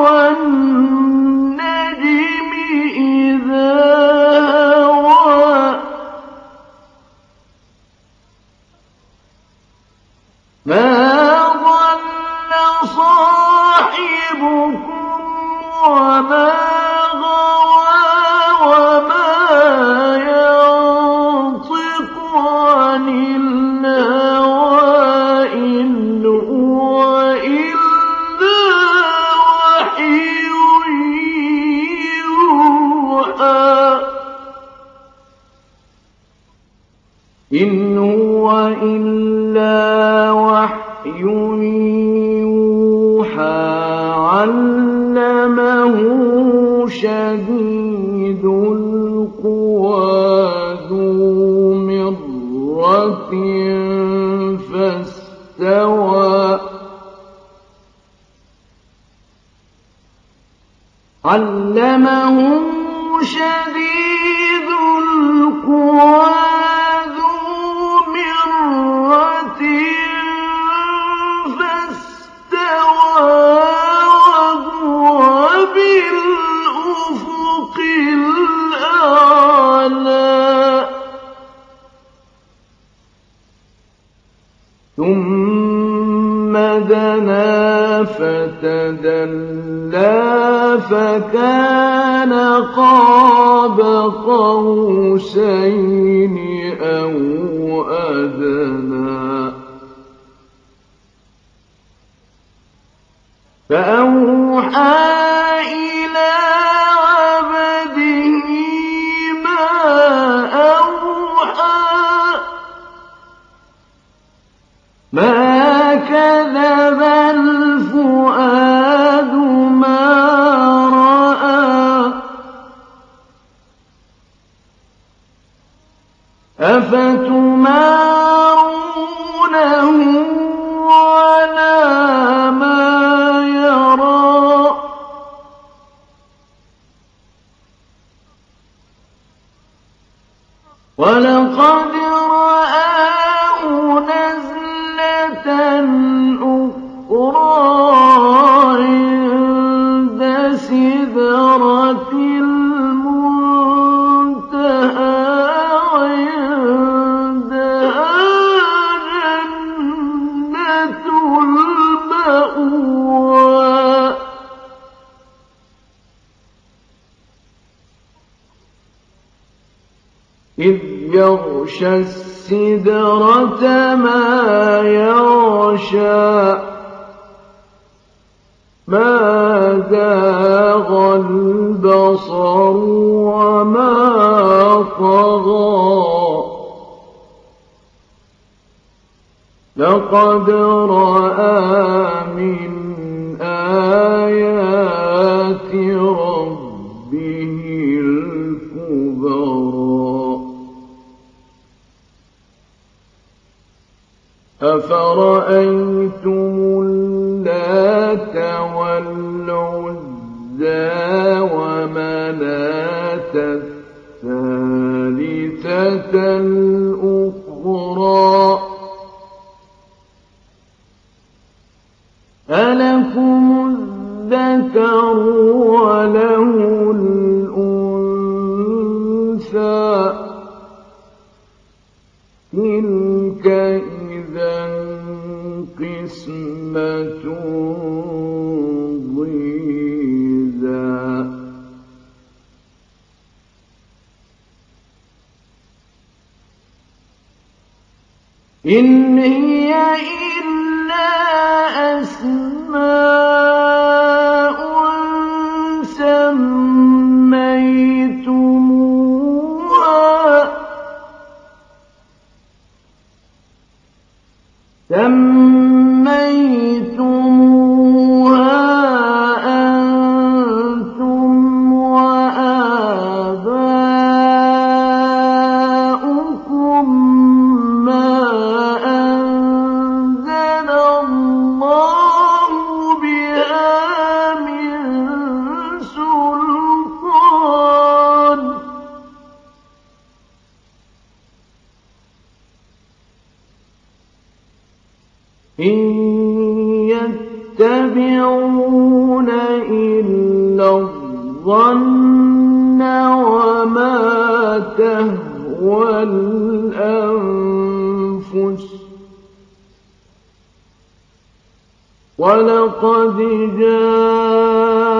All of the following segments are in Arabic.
وَالنَّجْمِ وَحْيٌ يُوحَىٰ عَلَّمَهُ شَدِيدُ الْقُوَىٰ مِرَّةٍ فَاسْتَوَىٰ وَهُوَ فَكَانَ قَابَ قَوْسَيْنِ أَوْ أَدْنَىٰ. فَأَوْحَىٰ وَلَقَدْ رَآهُ نَزْلَةً إِذْ يَغْشَى السِّدْرَةَ مَا يَغْشَىٰ. مَا زَاغَ الْبَصَرُ وَمَا طَغَىٰ. لَقَدْ رَأَىٰ مِنْ آيَاتِ أَفَرَأَيْتُمُ اللَّاتَ وَالْعُزَّىٰ وَمَنَاةَ إِنْ هِيَ إِلَّا أَسْمَاءٌ الأنفس ولقد جاءهم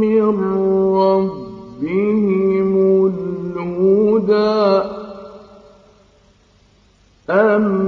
من ربهم الهدى أم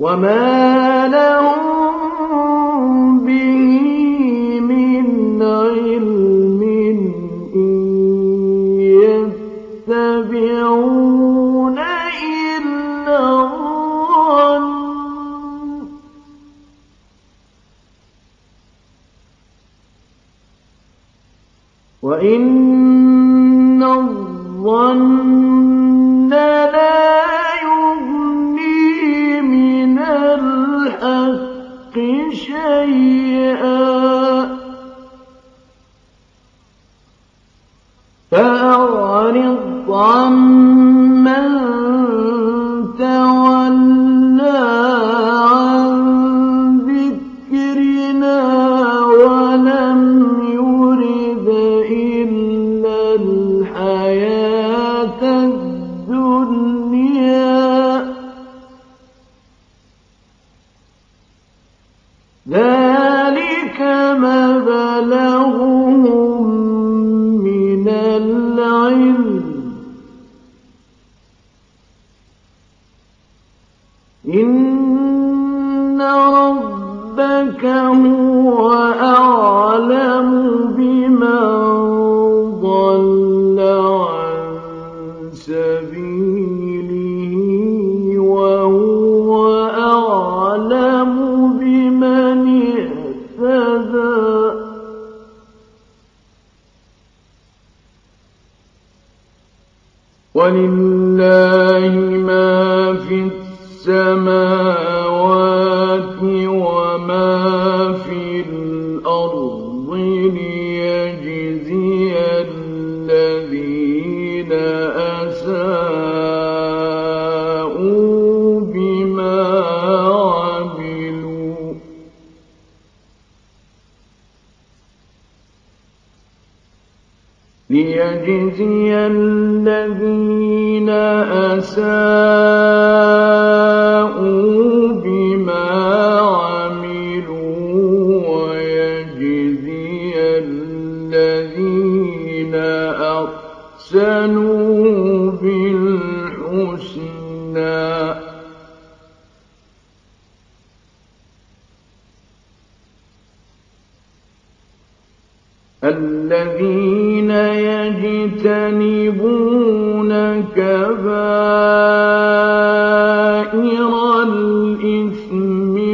وَمَا لَهُم تَوَلَّىٰ عَن ذِكْرِنَا وَلَمْ يُرِدْ إِلَّا الْحَيَاةَ الدُّنْيَا ۚ ذَٰلِكَ مَبْلَغُهُم وَلِلَّهِ مَا فِي السَّمَاوَاتِ الَّذِينَ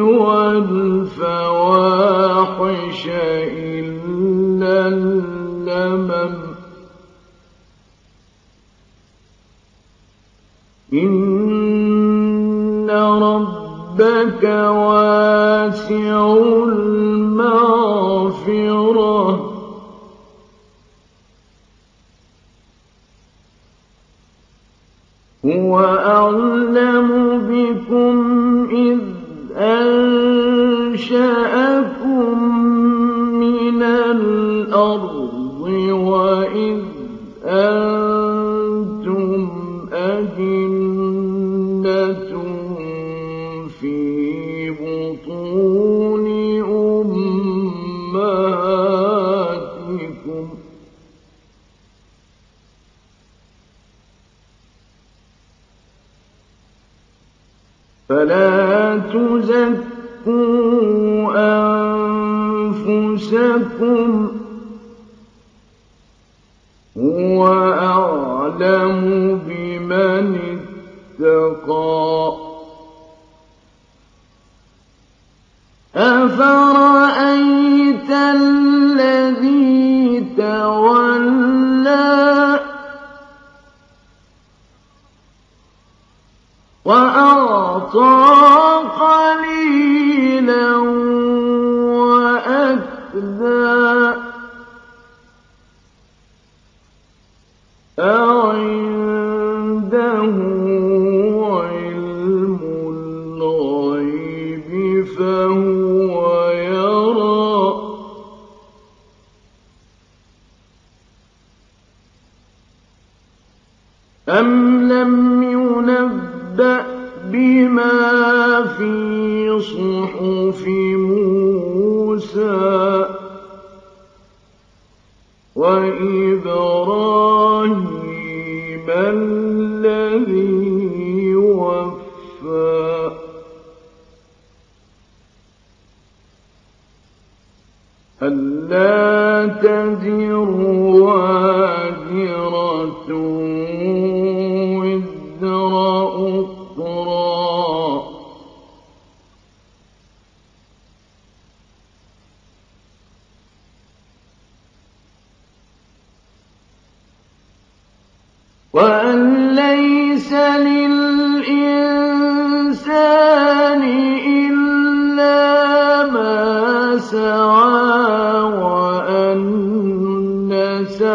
والفواحش إلا إن ربك واسع المغفرة. الأرض وإذ أنتم أجنة في بطون أمهاتكم. فلا تزكوا أعلم بمن اتقى. ألا تزر واجرة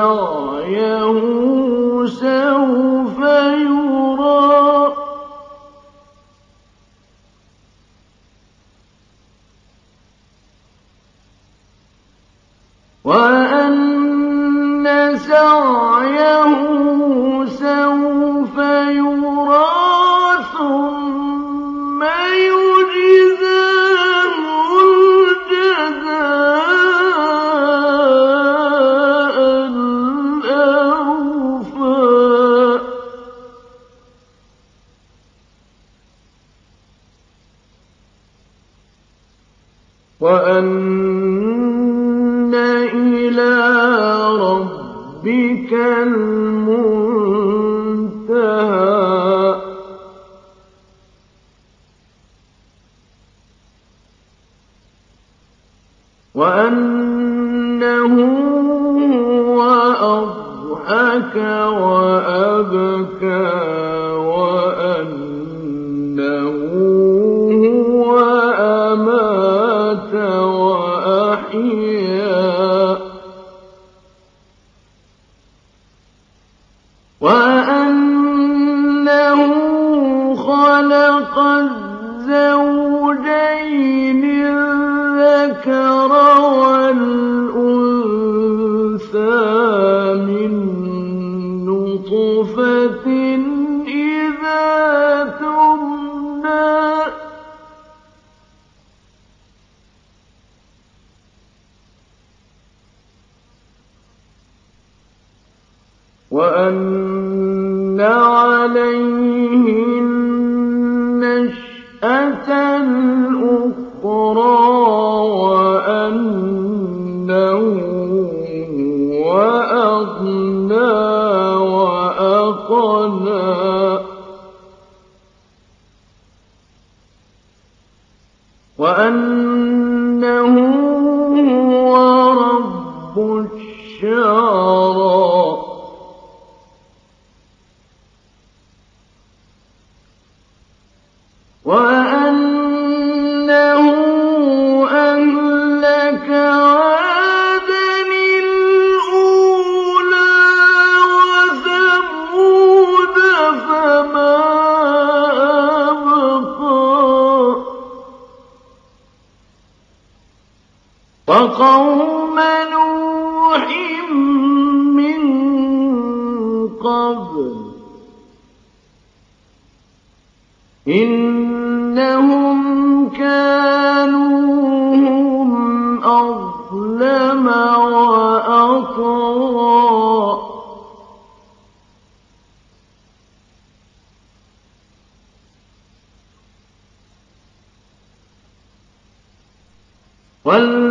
سعيه سوف يرى. ولا وأن إلى ربك المنى وأن عليه النشأة الأخرى وأنه وأغنى وأقنى وأن إنهم كانوا هم أظلم وأطغى. والذين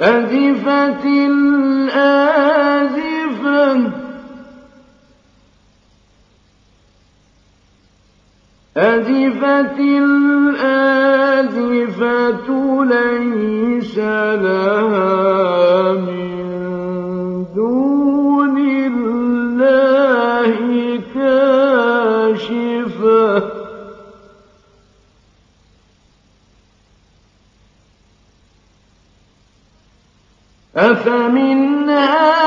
أزفت الآزفة. أزفت الآزفة ليس لها من أفمن هذا